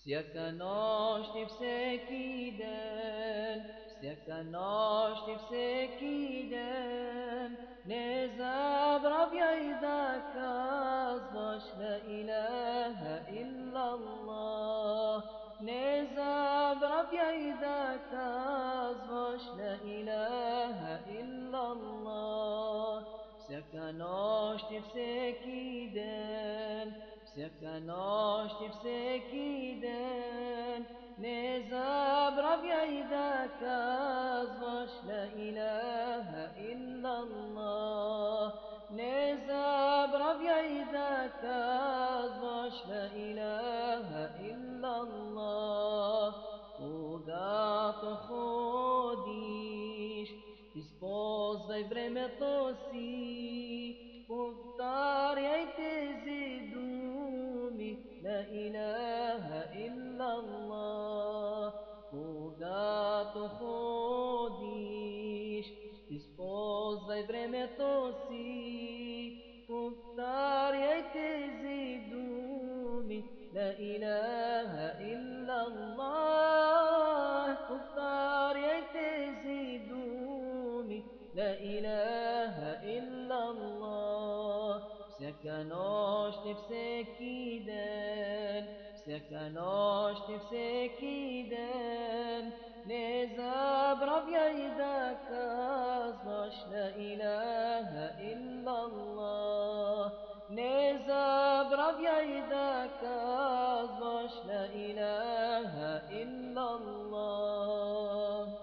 Всяка нощ и всеки ден, всяка нощ и всеки ден, не забравяй да казваш ла илаха иллаллах. Не забравяй да казваш ла илаха иллаллах. Всяка нощ и всеки ден, всяка нощ и всеки ден, تازش لا إله إلا الله. نزاب ربي إذا تازش لا إله إلا الله. وقات خوديش إسبوز ذي بريم توسي وفتار يتزدومي لا إله إلا الله توصي كفار يكذبون لا إله إلا الله كفار يكذبون لا إله إلا الله سكناش نفسك إيدان سكناش نفسك إيدان فإذا كاظش لا إله